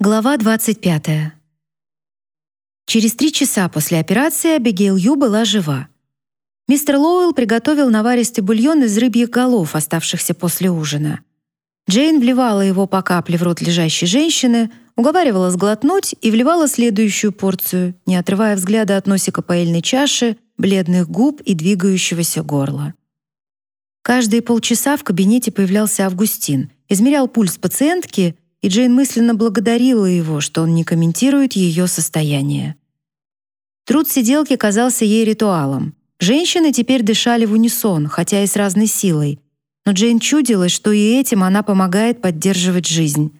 Глава 25. Через три часа после операции Абигейл Ю была жива. Мистер Лоуэлл приготовил наваристый бульон из рыбьих голов, оставшихся после ужина. Джейн вливала его по капле в рот лежащей женщины, уговаривала сглотнуть и вливала следующую порцию, не отрывая взгляда от носика паэльной чаши, бледных губ и двигающегося горла. Каждые полчаса в кабинете появлялся Августин, измерял пульс пациентки — и Джейн мысленно благодарила его, что он не комментирует ее состояние. Труд сиделки казался ей ритуалом. Женщины теперь дышали в унисон, хотя и с разной силой, но Джейн чудилась, что и этим она помогает поддерживать жизнь.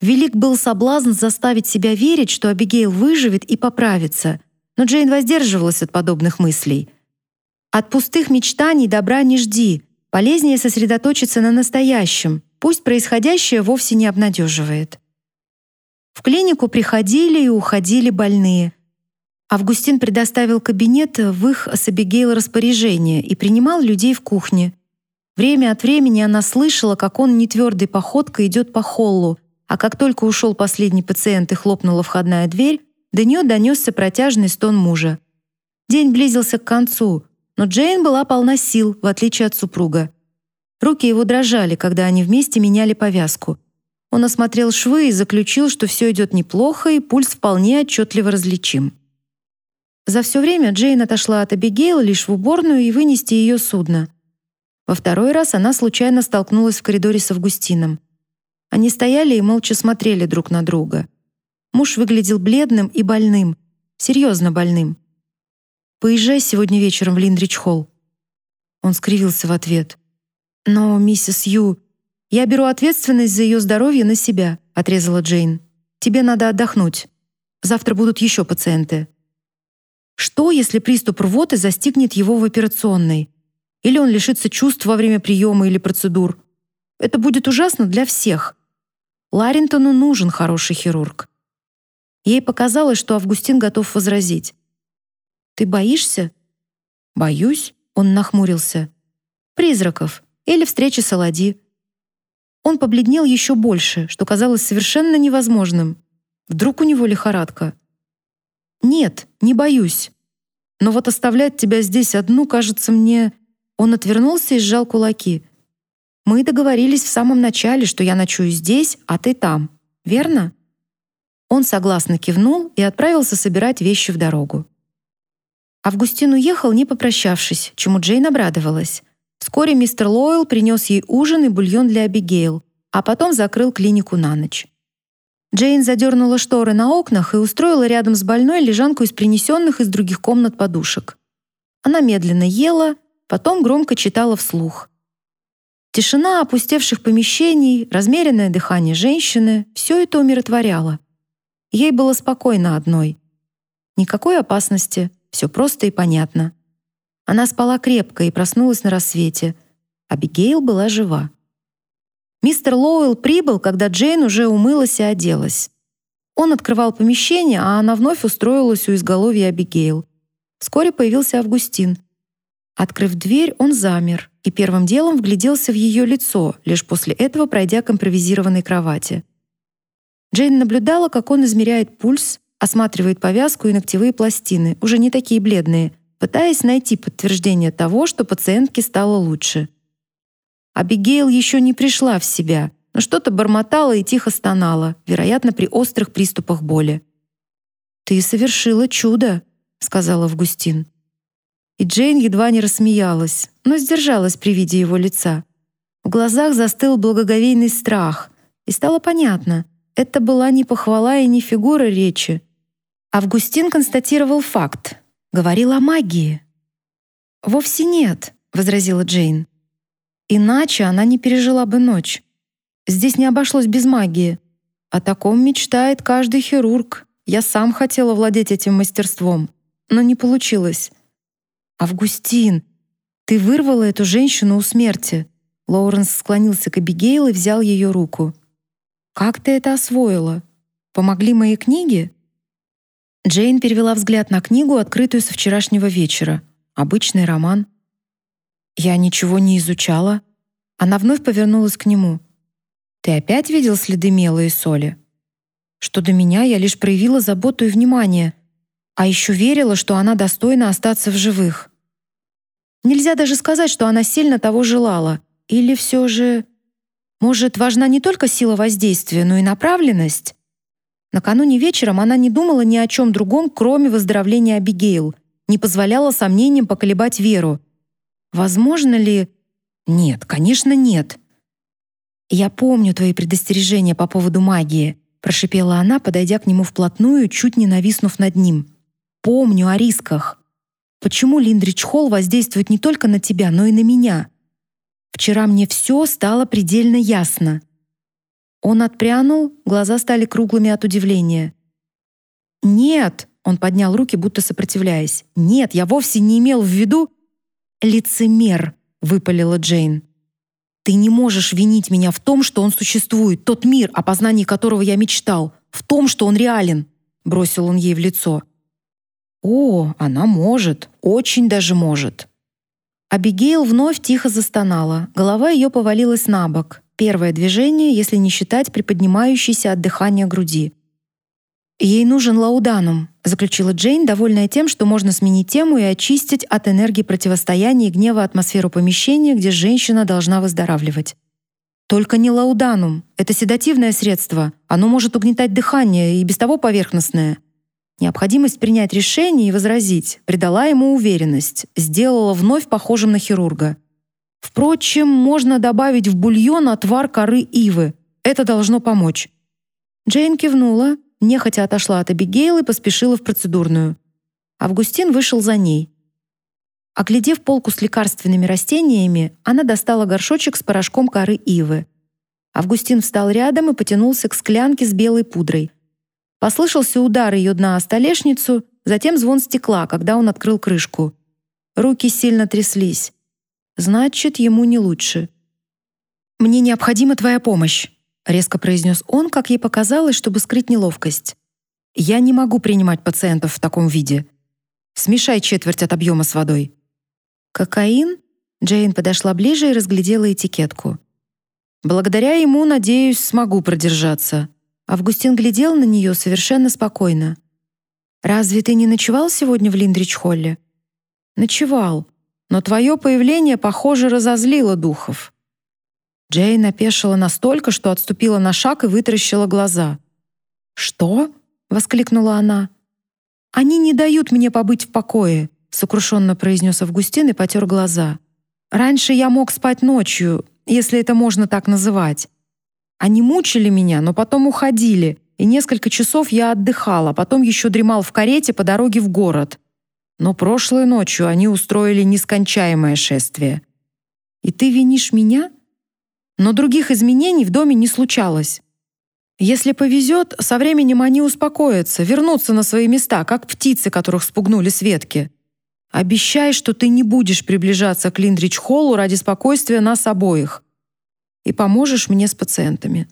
Велик был соблазн заставить себя верить, что Абигейл выживет и поправится, но Джейн воздерживалась от подобных мыслей. От пустых мечтаний добра не жди, полезнее сосредоточиться на настоящем — Пусть происходящее вовсе не обнадеживает. В клинику приходили и уходили больные. Августин предоставил кабинет в их с Абигейл распоряжение и принимал людей в кухне. Время от времени она слышала, как он нетвердой походкой идет по холлу, а как только ушел последний пациент и хлопнула входная дверь, до нее донесся протяжный стон мужа. День близился к концу, но Джейн была полна сил, в отличие от супруга. Руки его дрожали, когда они вместе меняли повязку. Он осмотрел швы и заключил, что все идет неплохо и пульс вполне отчетливо различим. За все время Джейн отошла от Абигейл лишь в уборную и вынести ее судно. Во второй раз она случайно столкнулась в коридоре с Августином. Они стояли и молча смотрели друг на друга. Муж выглядел бледным и больным, серьезно больным. «Поезжай сегодня вечером в Линдрич-холл». Он скривился в ответ. «Но, миссис Ю, я беру ответственность за ее здоровье на себя», — отрезала Джейн. «Тебе надо отдохнуть. Завтра будут еще пациенты». Что, если приступ рвоты застигнет его в операционной? Или он лишится чувств во время приема или процедур? Это будет ужасно для всех. Ларинтону нужен хороший хирург. Ей показалось, что Августин готов возразить. «Ты боишься?» «Боюсь», — он нахмурился. «Призраков или встречи с Алади. Он побледнел еще больше, что казалось совершенно невозможным. Вдруг у него лихорадка? Нет, не боюсь. Но вот оставлять тебя здесь одну, кажется мне... Он отвернулся и сжал кулаки. Мы договорились в самом начале, что я ночую здесь, а ты там. Верно? Он согласно кивнул и отправился собирать вещи в дорогу. Августин уехал, не попрощавшись, чему Джейн обрадовалась. Вскоре мистер Лойл принес ей ужин и бульон для Абигейл, а потом закрыл клинику на ночь. Джейн задернула шторы на окнах и устроила рядом с больной лежанку из принесенных из других комнат подушек. Она медленно ела, потом громко читала вслух. Тишина опустевших помещений, размеренное дыхание женщины — все это умиротворяло. Ей было спокойно одной. Никакой опасности, все просто и понятно. Она спала крепко и проснулась на рассвете. Абигейл была жива. Мистер Лоуэлл прибыл, когда Джейн уже умылась и оделась. Он открывал помещение, а она вновь устроилась у изголовья Абигейл. Вскоре появился Августин. Открыв дверь, он замер и первым делом вгляделся в ее лицо, лишь после этого пройдя к импровизированной кровати. Джейн наблюдала, как он измеряет пульс, осматривает повязку и ногтевые пластины, уже не такие бледные — пытаясь найти подтверждение того, что пациентке стало лучше. Абигейл еще не пришла в себя, но что-то бормотала и тихо стонала, вероятно, при острых приступах боли. «Ты совершила чудо», — сказал Августин. И Джейн едва не рассмеялась, но сдержалась при виде его лица. В глазах застыл благоговейный страх, и стало понятно, это была не похвала и не фигура речи. Августин констатировал факт, говорил о магии. «Вовсе нет», — возразила Джейн. «Иначе она не пережила бы ночь. Здесь не обошлось без магии. О таком мечтает каждый хирург. Я сам хотела владеть этим мастерством, но не получилось». «Августин, ты вырвала эту женщину у смерти». Лоуренс склонился к Абигейл и взял ее руку. «Как ты это освоила? Помогли мои книги?» Джейн перевела взгляд на книгу, открытую со вчерашнего вечера. Обычный роман. Я ничего не изучала. Она вновь повернулась к нему. Ты опять видел следы мела и соли? Что до меня, я лишь проявила заботу и внимание, а еще верила, что она достойна остаться в живых. Нельзя даже сказать, что она сильно того желала. Или все же... Может, важна не только сила воздействия, но и направленность? Накануне вечером она не думала ни о чем другом, кроме выздоровления Абигейл, не позволяла сомнениям поколебать веру. Возможно ли... Нет, конечно, нет. «Я помню твои предостережения по поводу магии», прошипела она, подойдя к нему вплотную, чуть не нависнув над ним. «Помню о рисках. Почему Линдрич Холл воздействует не только на тебя, но и на меня? Вчера мне все стало предельно ясно». Он отпрянул, глаза стали круглыми от удивления. «Нет!» — он поднял руки, будто сопротивляясь. «Нет, я вовсе не имел в виду...» «Лицемер!» — выпалила Джейн. «Ты не можешь винить меня в том, что он существует, тот мир, о познании которого я мечтал, в том, что он реален!» — бросил он ей в лицо. «О, она может, очень даже может!» Абигейл вновь тихо застонала, голова ее повалилась на бок. Первое движение, если не считать приподнимающейся от дыхания груди. Ей нужен лауданум, заключила Джейн, довольная тем, что можно сменить тему и очистить от энергии противостояния и гнева атмосферу помещения, где женщина должна выздоравливать. Только не лауданум. Это седативное средство. Оно может угнетать дыхание и без того поверхностное. Необходимость принять решение и возразить придала ему уверенность, сделала вновь похожим на хирурга. Впрочем, можно добавить в бульон отвар коры ивы. Это должно помочь. Джейн кивнула, нехотя отошла от Абигейл и поспешила в процедурную. Августин вышел за ней. Оглядев полку с лекарственными растениями, она достала горшочек с порошком коры ивы. Августин встал рядом и потянулся к склянке с белой пудрой. Послышался удар ее дна о столешницу, затем звон стекла, когда он открыл крышку. Руки сильно тряслись. Значит, ему не лучше. «Мне необходима твоя помощь», — резко произнес он, как ей показалось, чтобы скрыть неловкость. «Я не могу принимать пациентов в таком виде. Смешай четверть от объема с водой». «Кокаин?» Джейн подошла ближе и разглядела этикетку. «Благодаря ему, надеюсь, смогу продержаться». Августин глядел на нее совершенно спокойно. «Разве ты не ночевал сегодня в Линдрич-холле?» «Ночевал но твое появление, похоже, разозлило духов». Джейн опешила настолько, что отступила на шаг и вытаращила глаза. «Что?» — воскликнула она. «Они не дают мне побыть в покое», — сокрушенно произнес Августин и потер глаза. «Раньше я мог спать ночью, если это можно так называть. Они мучили меня, но потом уходили, и несколько часов я отдыхала, потом еще дремал в карете по дороге в город. Но прошлой ночью они устроили нескончаемое шествие. И ты винишь меня? Но других изменений в доме не случалось. Если повезет, со временем они успокоятся, вернутся на свои места, как птицы, которых спугнули с ветки. Обещай, что ты не будешь приближаться к Линдрич-холлу ради спокойствия нас обоих. И поможешь мне с пациентами».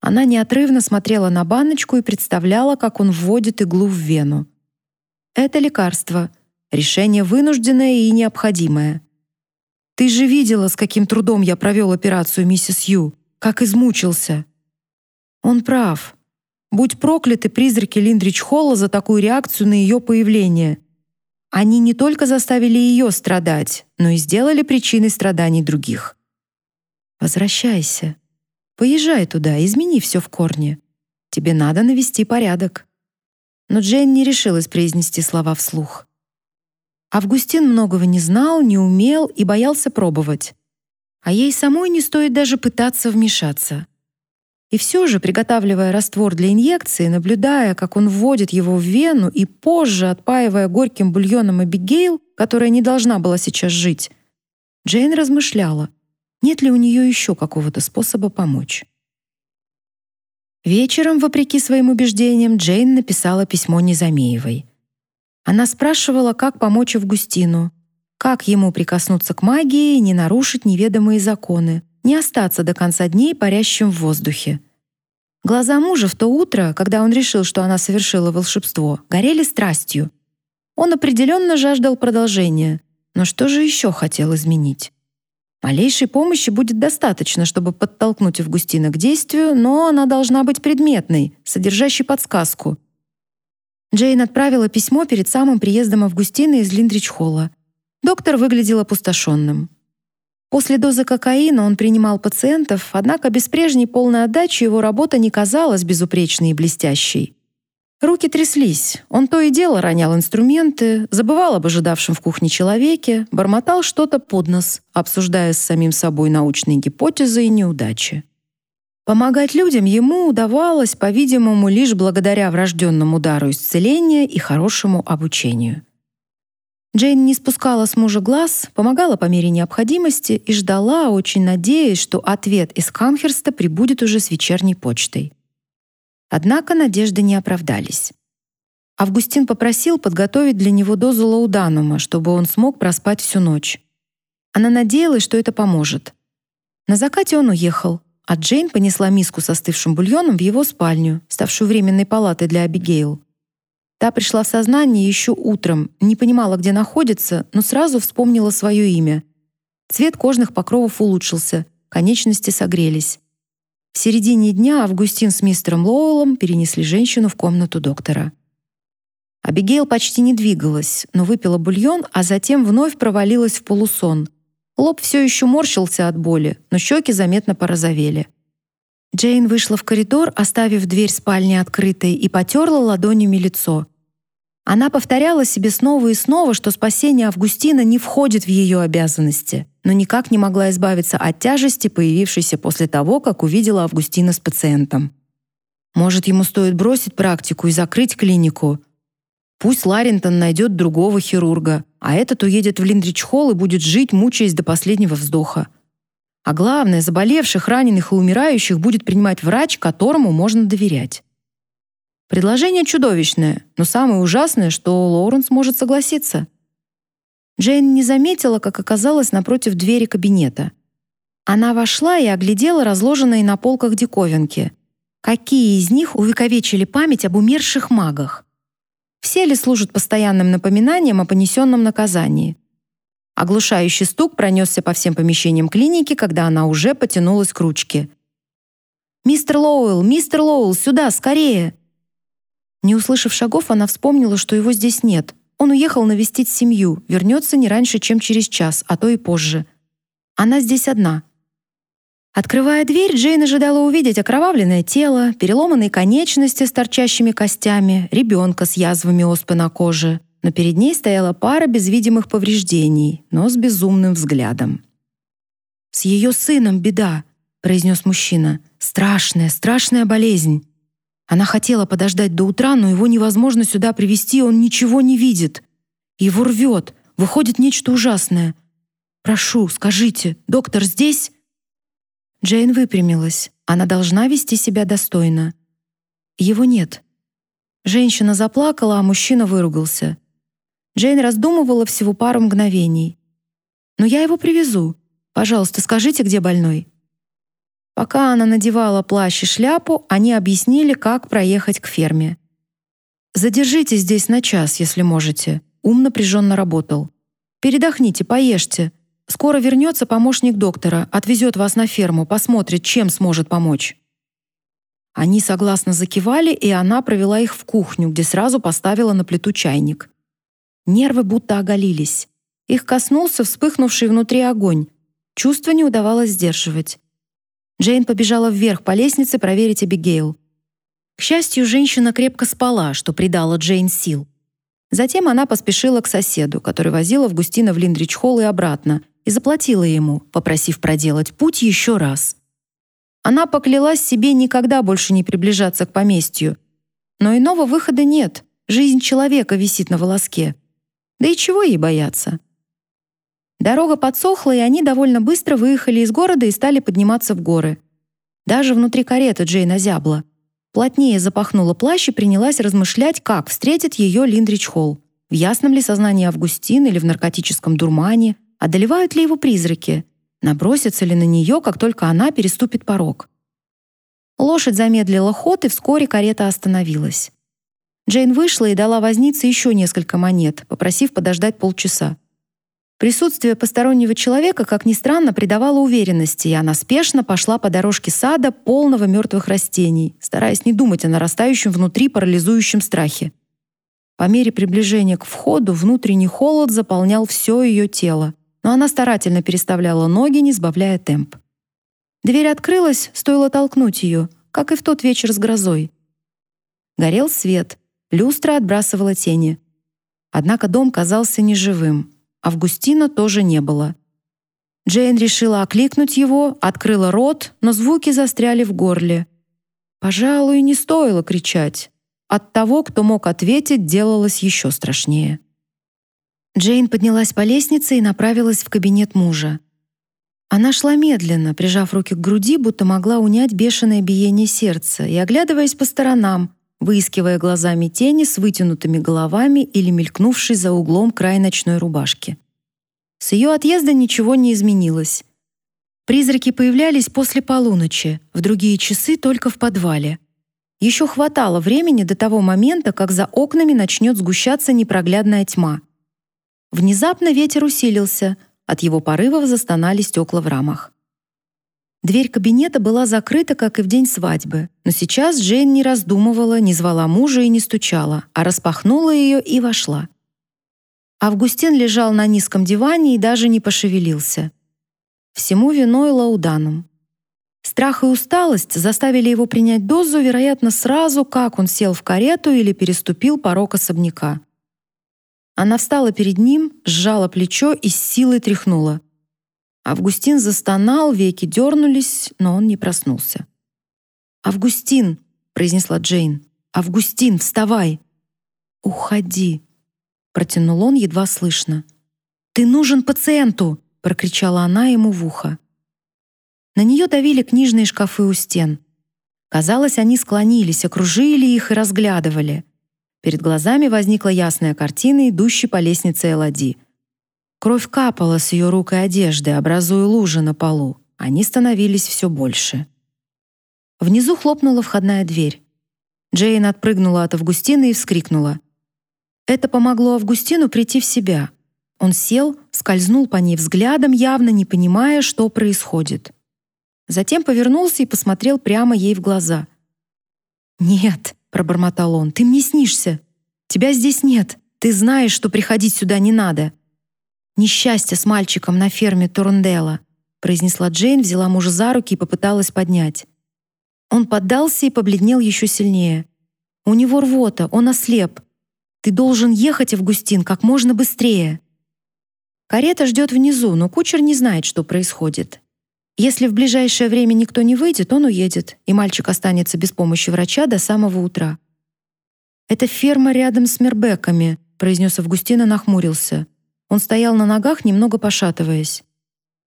Она неотрывно смотрела на баночку и представляла, как он вводит иглу в вену. Это лекарство. Решение вынужденное и необходимое. Ты же видела, с каким трудом я провел операцию, миссис Ю, как измучился. Он прав. Будь прокляты призраки Линдрич Холла за такую реакцию на ее появление. Они не только заставили ее страдать, но и сделали причиной страданий других. Возвращайся. Поезжай туда, измени все в корне. Тебе надо навести порядок но Джейн не решилась произнести слова вслух. Августин многого не знал, не умел и боялся пробовать. А ей самой не стоит даже пытаться вмешаться. И все же, приготавливая раствор для инъекции, наблюдая, как он вводит его в вену и позже отпаивая горьким бульоном Абигейл, которая не должна была сейчас жить, Джейн размышляла, нет ли у нее еще какого-то способа помочь. Вечером, вопреки своим убеждениям, Джейн написала письмо Незамеевой. Она спрашивала, как помочь Августину, как ему прикоснуться к магии не нарушить неведомые законы, не остаться до конца дней парящим в воздухе. Глаза мужа в то утро, когда он решил, что она совершила волшебство, горели страстью. Он определенно жаждал продолжения, но что же еще хотел изменить? Малейшей помощи будет достаточно, чтобы подтолкнуть Августина к действию, но она должна быть предметной, содержащей подсказку. Джейн отправила письмо перед самым приездом Августина из Линдрич-холла. Доктор выглядел опустошенным. После дозы кокаина он принимал пациентов, однако без прежней полной отдачи его работа не казалась безупречной и блестящей. Руки тряслись. Он то и дело ронял инструменты, забывал об ожидавшем в кухне человеке, бормотал что-то под нос, обсуждая с самим собой научные гипотезы и неудачи. Помогать людям ему удавалось, по-видимому, лишь благодаря врожденному дару исцеления и хорошему обучению. Джейн не спускала с мужа глаз, помогала по мере необходимости и ждала, очень надеясь, что ответ из Канхерста прибудет уже с вечерней почтой. Однако надежды не оправдались. Августин попросил подготовить для него дозу лауданума, чтобы он смог проспать всю ночь. Она надеялась, что это поможет. На закате он уехал, а Джейн понесла миску с остывшим бульоном в его спальню, ставшую временной палатой для Абигейл. Та пришла в сознание еще утром, не понимала, где находится, но сразу вспомнила свое имя. Цвет кожных покровов улучшился, конечности согрелись. В середине дня Августин с мистером Лоуэллом перенесли женщину в комнату доктора. Абигейл почти не двигалась, но выпила бульон, а затем вновь провалилась в полусон. Лоб все еще морщился от боли, но щеки заметно порозовели. Джейн вышла в коридор, оставив дверь спальни открытой, и потерла ладонями лицо. Она повторяла себе снова и снова, что спасение Августина не входит в ее обязанности но никак не могла избавиться от тяжести, появившейся после того, как увидела Августина с пациентом. Может, ему стоит бросить практику и закрыть клинику? Пусть Ларинтон найдет другого хирурга, а этот уедет в Линдрич-холл и будет жить, мучаясь до последнего вздоха. А главное, заболевших, раненых и умирающих будет принимать врач, которому можно доверять. Предложение чудовищное, но самое ужасное, что Лоуренс может согласиться — Джейн не заметила, как оказалась напротив двери кабинета. Она вошла и оглядела разложенные на полках диковинки. Какие из них увековечили память об умерших магах? Все ли служат постоянным напоминанием о понесенном наказании? Оглушающий стук пронесся по всем помещениям клиники, когда она уже потянулась к ручке. «Мистер Лоуэлл! Мистер Лоуэлл! Сюда, скорее!» Не услышав шагов, она вспомнила, что его здесь нет — он уехал навестить семью, вернется не раньше, чем через час, а то и позже. Она здесь одна. Открывая дверь, Джейн ожидала увидеть окровавленное тело, переломанные конечности с торчащими костями, ребенка с язвами оспы на коже, но перед ней стояла пара без видимых повреждений, но с безумным взглядом. «С ее сыном беда», — произнес мужчина. «Страшная, страшная болезнь. Она хотела подождать до утра, но его невозможно сюда привести, он ничего не видит. Его рвет, выходит нечто ужасное. Прошу, скажите, доктор здесь? Джейн выпрямилась. Она должна вести себя достойно. Его нет. Женщина заплакала, а мужчина выругался. Джейн раздумывала всего пару мгновений. Но я его привезу. Пожалуйста, скажите, где больной. Пока она надевала плащ и шляпу, они объяснили, как проехать к ферме. «Задержитесь здесь на час, если можете». Ум напряженно работал. «Передохните, поешьте. Скоро вернется помощник доктора, отвезет вас на ферму, посмотрит, чем сможет помочь». Они согласно закивали, и она провела их в кухню, где сразу поставила на плиту чайник. Нервы будто оголились. Их коснулся вспыхнувший внутри огонь. Чувство не удавалось сдерживать. Джейн побежала вверх по лестнице проверить Эбигейл. К счастью, женщина крепко спала, что придало Джейн сил. Затем она поспешила к соседу, который возил Августина в Линдрич-холл и обратно, и заплатила ему, попросив проделать путь еще раз. Она поклялась себе никогда больше не приближаться к поместью. Но иного выхода нет. Жизнь человека висит на волоске. Да и чего ей бояться? Дорога подсохла, и они довольно быстро выехали из города и стали подниматься в горы. Даже внутри кареты Джейн озябла. Плотнее запахнула плащ и принялась размышлять, как встретит ее Линдрич Холл. В ясном ли сознании Августин или в наркотическом дурмане? Одолевают ли его призраки? Набросятся ли на нее, как только она переступит порог? Лошадь замедлила ход, и вскоре карета остановилась. Джейн вышла и дала вознице еще несколько монет, попросив подождать полчаса. Присутствие постороннего человека, как ни странно, придавало уверенности, и она спешно пошла по дорожке сада, полного мертвых растений, стараясь не думать о нарастающем внутри парализующем страхе. По мере приближения к входу внутренний холод заполнял все ее тело, но она старательно переставляла ноги, не сбавляя темп. Дверь открылась, стоило толкнуть ее, как и в тот вечер с грозой. Горел свет, люстра отбрасывала тени. Однако дом казался неживым. Августина тоже не было. Джейн решила окликнуть его, открыла рот, но звуки застряли в горле. Пожалуй, не стоило кричать. От того, кто мог ответить, делалось еще страшнее. Джейн поднялась по лестнице и направилась в кабинет мужа. Она шла медленно, прижав руки к груди, будто могла унять бешеное биение сердца, и оглядываясь по сторонам, выискивая глазами тени с вытянутыми головами или мелькнувший за углом край ночной рубашки. С ее отъезда ничего не изменилось. Призраки появлялись после полуночи, в другие часы только в подвале. Еще хватало времени до того момента, как за окнами начнет сгущаться непроглядная тьма. Внезапно ветер усилился, от его порывов застонали стекла в рамах. Дверь кабинета была закрыта, как и в день свадьбы, но сейчас Джейн не раздумывала, не звала мужа и не стучала, а распахнула ее и вошла. Августин лежал на низком диване и даже не пошевелился. Всему виной лауданом. Страх и усталость заставили его принять дозу, вероятно, сразу, как он сел в карету или переступил порог особняка. Она встала перед ним, сжала плечо и с силой тряхнула. Августин застонал, веки дернулись, но он не проснулся. «Августин!» — произнесла Джейн. «Августин, вставай!» «Уходи!» — протянул он едва слышно. «Ты нужен пациенту!» — прокричала она ему в ухо. На нее давили книжные шкафы у стен. Казалось, они склонились, окружили их и разглядывали. Перед глазами возникла ясная картина, идущей по лестнице Элади — Кровь капала с ее рук и одежды, образуя лужи на полу. Они становились все больше. Внизу хлопнула входная дверь. Джейн отпрыгнула от Августины и вскрикнула. Это помогло Августину прийти в себя. Он сел, скользнул по ней взглядом, явно не понимая, что происходит. Затем повернулся и посмотрел прямо ей в глаза. «Нет», — пробормотал он, — «ты мне снишься. Тебя здесь нет. Ты знаешь, что приходить сюда не надо. Несчастье с мальчиком на ферме Турнделла, произнесла Джейн, взяла мужа за руки и попыталась поднять. Он поддался и побледнел еще сильнее. У него рвота, он ослеп. Ты должен ехать, Августин, как можно быстрее. Карета ждет внизу, но кучер не знает, что происходит. Если в ближайшее время никто не выйдет, он уедет, и мальчик останется без помощи врача до самого утра. Это ферма рядом с Мербеками, произнес Августин и нахмурился. Он стоял на ногах, немного пошатываясь.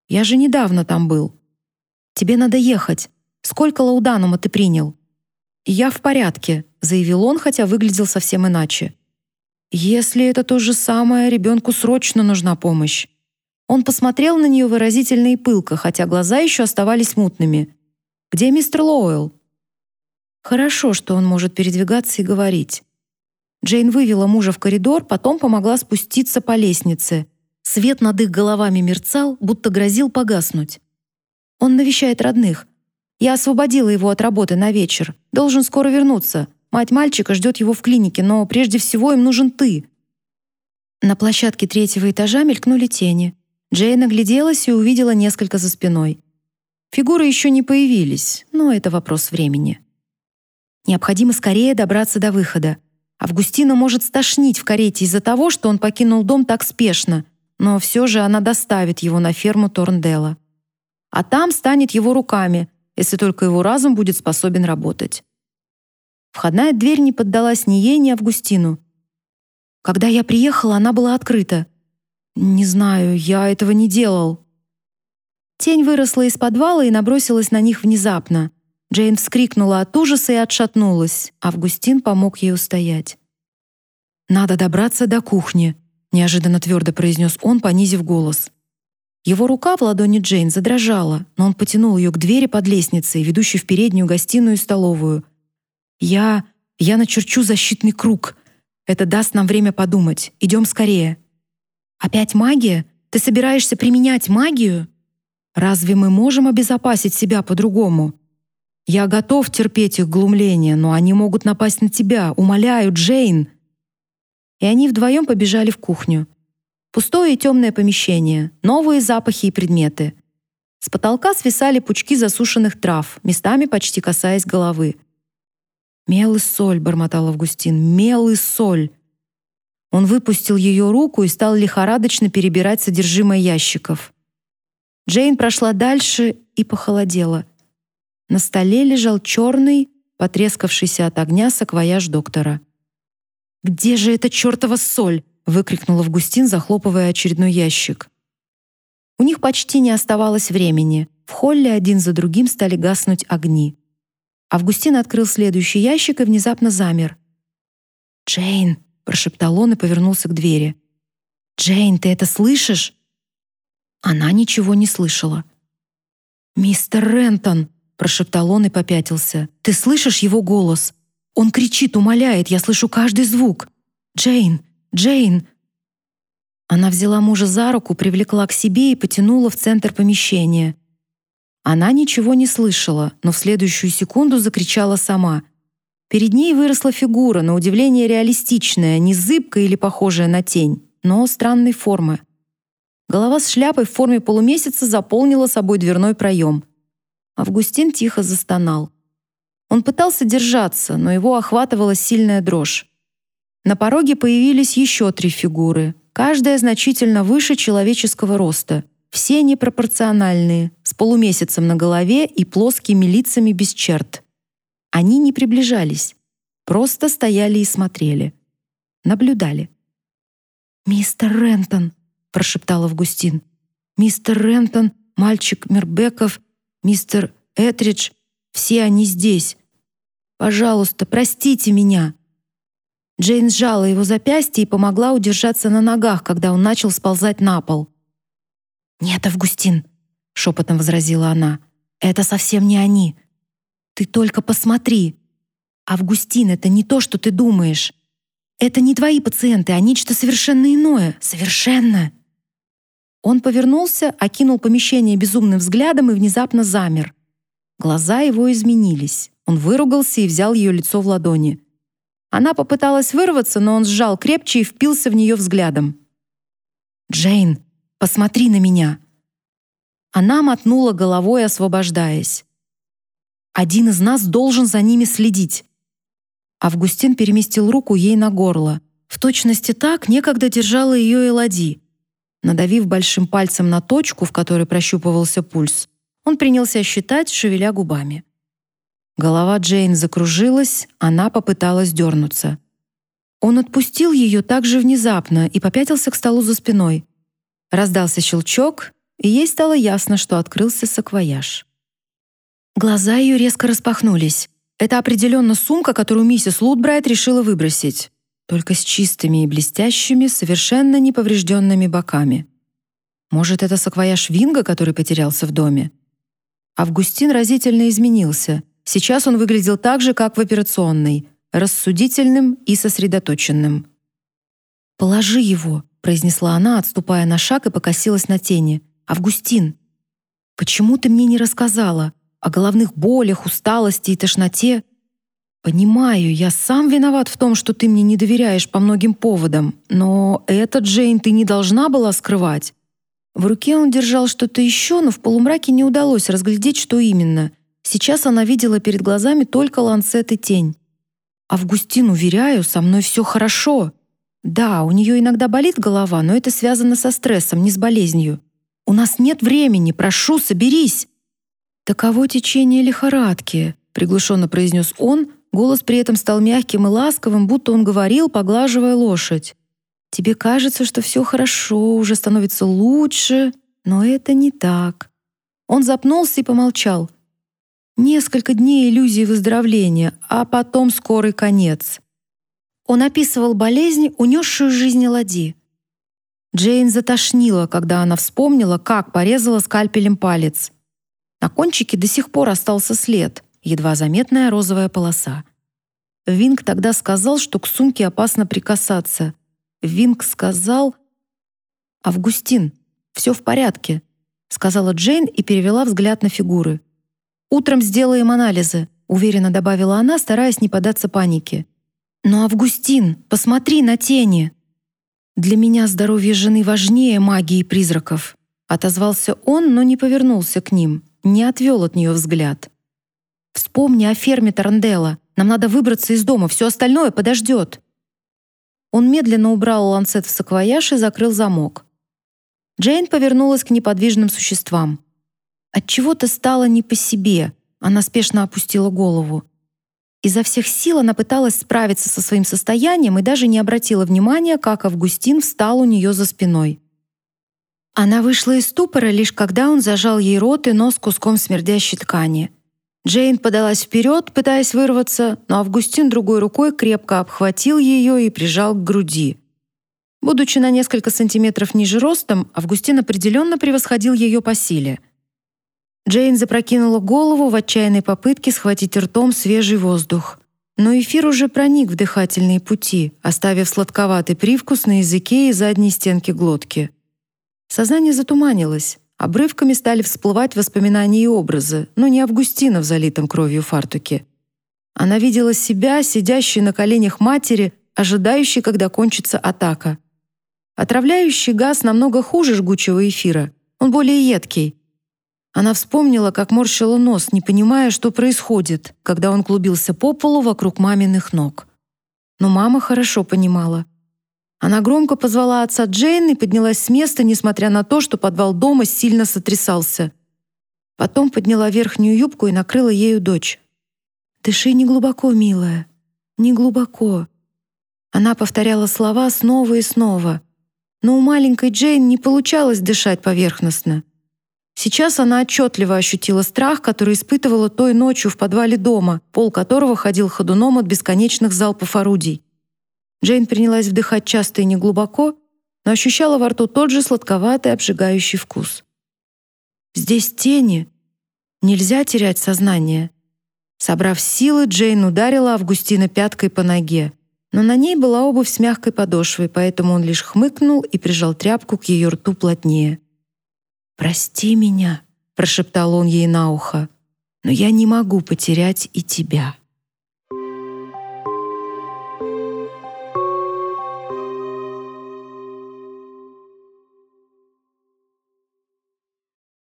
«Я же недавно там был. Тебе надо ехать. Сколько лауданума ты принял?» «Я в порядке», — заявил он, хотя выглядел совсем иначе. «Если это то же самое, ребенку срочно нужна помощь». Он посмотрел на нее выразительно и пылко, хотя глаза еще оставались мутными. «Где мистер Лоуэлл?» Хорошо, что он может передвигаться и говорить. Джейн вывела мужа в коридор, потом помогла спуститься по лестнице. Свет над их головами мерцал, будто грозил погаснуть. Он навещает родных. Я освободила его от работы на вечер. Должен скоро вернуться. Мать мальчика ждет его в клинике, но прежде всего им нужен ты. На площадке третьего этажа мелькнули тени. Джейн огляделась и увидела несколько за спиной. Фигуры еще не появились, но это вопрос времени. Необходимо скорее добраться до выхода. Августина может стошнить в карете из-за того, что он покинул дом так спешно, но все же она доставит его на ферму Торнделла. А там станет его руками, если только его разум будет способен работать. Входная дверь не поддалась ни ей, ни Августину. Когда я приехала, она была открыта. Не знаю, я этого не делал. Тень выросла из подвала и набросилась на них внезапно. Джейн вскрикнула от ужаса и отшатнулась. Августин помог ей устоять. «Надо добраться до кухни», — неожиданно твердо произнес он, понизив голос. Его рука в ладони Джейн задрожала, но он потянул ее к двери под лестницей, ведущей в переднюю гостиную и столовую. «Я... я начерчу защитный круг. Это даст нам время подумать. Идем скорее». «Опять магия?» Ты собираешься применять магию? Разве мы можем обезопасить себя по-другому? Я готов терпеть их глумление, но они могут напасть на тебя. Умоляю, Джейн!» И они вдвоем побежали в кухню. Пустое и темное помещение, новые запахи и предметы. С потолка свисали пучки засушенных трав, местами почти касаясь головы. «Мел и соль», — бормотал Августин, — «мел и соль». Он выпустил ее руку и стал лихорадочно перебирать содержимое ящиков. Джейн прошла дальше и похолодела. На столе лежал черный, потрескавшийся от огня саквояж доктора. «Где же эта чертова соль?» — выкрикнул Августин, захлопывая очередной ящик. У них почти не оставалось времени. В холле один за другим стали гаснуть огни. Августин открыл следующий ящик и внезапно замер. «Джейн!» — прошептал он и повернулся к двери. «Джейн, ты это слышишь?» Она ничего не слышала. «Мистер Рентон!» — прошептал он и попятился. «Ты слышишь его голос? Он кричит, умоляет, я слышу каждый звук. Джейн! Джейн!» Она взяла мужа за руку, привлекла к себе и потянула в центр помещения. Она ничего не слышала, но в следующую секунду закричала сама. Перед ней выросла фигура, на удивление реалистичная, не зыбкая или похожая на тень, но странной формы. Голова с шляпой в форме полумесяца заполнила собой дверной проем. Августин тихо застонал. Он пытался держаться, но его охватывала сильная дрожь. На пороге появились еще три фигуры, каждая значительно выше человеческого роста — все непропорциональные, с полумесяцем на голове и плоскими лицами без черт. Они не приближались, просто стояли и смотрели. Наблюдали. «Мистер Рентон», — прошептал Августин. «Мистер Рентон, мальчик Мербеков, мистер Этридж, все они здесь. Пожалуйста, простите меня». Джейн сжала его запястье и помогла удержаться на ногах, когда он начал сползать на пол. «Нет, Августин», — шепотом возразила она, — «это совсем не они. Ты только посмотри. Августин, это не то, что ты думаешь. Это не твои пациенты, а нечто совершенно иное. Совершенно!» Он повернулся, окинул помещение безумным взглядом и внезапно замер. Глаза его изменились. Он выругался и взял ее лицо в ладони. Она попыталась вырваться, но он сжал крепче и впился в нее взглядом. «Джейн!» Посмотри на меня!» Она мотнула головой, освобождаясь. «Один из нас должен за ними следить». Августин переместил руку ей на горло. В точности так некогда держала ее Элади. Надавив большим пальцем на точку, в которой прощупывался пульс, он принялся считать, шевеля губами. Голова Джейн закружилась, она попыталась дернуться. Он отпустил ее так же внезапно и попятился к столу за спиной. Раздался щелчок, и ей стало ясно, что открылся саквояж. Глаза ее резко распахнулись. Это определенно сумка, которую миссис Лутбрайт решила выбросить, только с чистыми и блестящими, совершенно неповрежденными боками. Может, это саквояж Винга, который потерялся в доме? Августин разительно изменился. Сейчас он выглядел так же, как в операционной, рассудительным и сосредоточенным. «Положи его», произнесла она, отступая на шаг и покосилась на тени. Августин, почему ты мне не рассказала о головных болях, усталости и тошноте? Понимаю, я сам виноват в том, что ты мне не доверяешь по многим поводам, но это, Джейн, ты не должна была скрывать. В руке он держал что-то еще, но в полумраке не удалось разглядеть, что именно. Сейчас она видела перед глазами только ланцет и тень. «Августин, уверяю, со мной все хорошо», да, у нее иногда болит голова, но это связано со стрессом, не с болезнью. У нас нет времени, прошу, соберись. Таково течение лихорадки, приглушенно произнес он, голос при этом стал мягким и ласковым, будто он говорил, поглаживая лошадь. Тебе кажется, что все хорошо, уже становится лучше, но это не так. Он запнулся и помолчал. Несколько дней иллюзии выздоровления, а потом скорый конец. Он описывал болезнь, унесшую жизнь Лади. Джейн затошнила, когда она вспомнила, как порезала скальпелем палец. На кончике до сих пор остался след, едва заметная розовая полоса. Винг тогда сказал, что к сумке опасно прикасаться. Винг сказал... «Августин, Все в порядке», — сказала Джейн и перевела взгляд на фигуры. «Утром сделаем анализы», — уверенно добавила она, стараясь не поддаться панике. «Но, Августин, посмотри на тени!» «Для меня здоровье жены важнее магии призраков», — отозвался он, но не повернулся к ним, не отвел от нее взгляд. «Вспомни о ферме Таранделла. Нам надо выбраться из дома, все остальное подождет». Он медленно убрал ланцет в саквояж и закрыл замок. Джейн повернулась к неподвижным существам. От чего-то стало не по себе. Она спешно опустила голову. Изо всех сил она пыталась справиться со своим состоянием и даже не обратила внимания, как Августин встал у нее за спиной. Она вышла из ступора лишь когда он зажал ей рот и нос куском смердящей ткани. Джейн подалась вперед, пытаясь вырваться, но Августин другой рукой крепко обхватил ее и прижал к груди. Будучи на несколько сантиметров ниже ростом, Августин определенно превосходил ее по силе — Джейн запрокинула голову в отчаянной попытке схватить ртом свежий воздух. Но эфир уже проник в дыхательные пути, оставив сладковатый привкус на языке и задней стенке глотки. Сознание затуманилось. Обрывками стали всплывать воспоминания и образы, но не Августина в залитом кровью фартуке. Она видела себя, сидящей на коленях матери, ожидающей, когда кончится атака. Отравляющий газ намного хуже жгучего эфира. Он более едкий, она вспомнила, как морщила нос, не понимая, что происходит, когда он клубился по полу вокруг маминых ног. Но мама хорошо понимала. Она громко позвала отца Джейн и поднялась с места, несмотря на то, что подвал дома сильно сотрясался. Потом подняла верхнюю юбку и накрыла ею дочь. «Дыши неглубоко, милая, неглубоко». Она повторяла слова снова и снова. Но у маленькой Джейн не получалось дышать поверхностно. Сейчас она отчетливо ощутила страх, который испытывала той ночью в подвале дома, пол которого ходил ходуном от бесконечных залпов орудий. Джейн принялась вдыхать часто и неглубоко, но ощущала во рту тот же сладковатый обжигающий вкус. «Здесь тени. Нельзя терять сознание». Собрав силы, Джейн ударила Августина пяткой по ноге. Но на ней была обувь с мягкой подошвой, поэтому он лишь хмыкнул и прижал тряпку к ее рту плотнее. «Прости меня», — прошептал он ей на ухо, «но я не могу потерять и тебя».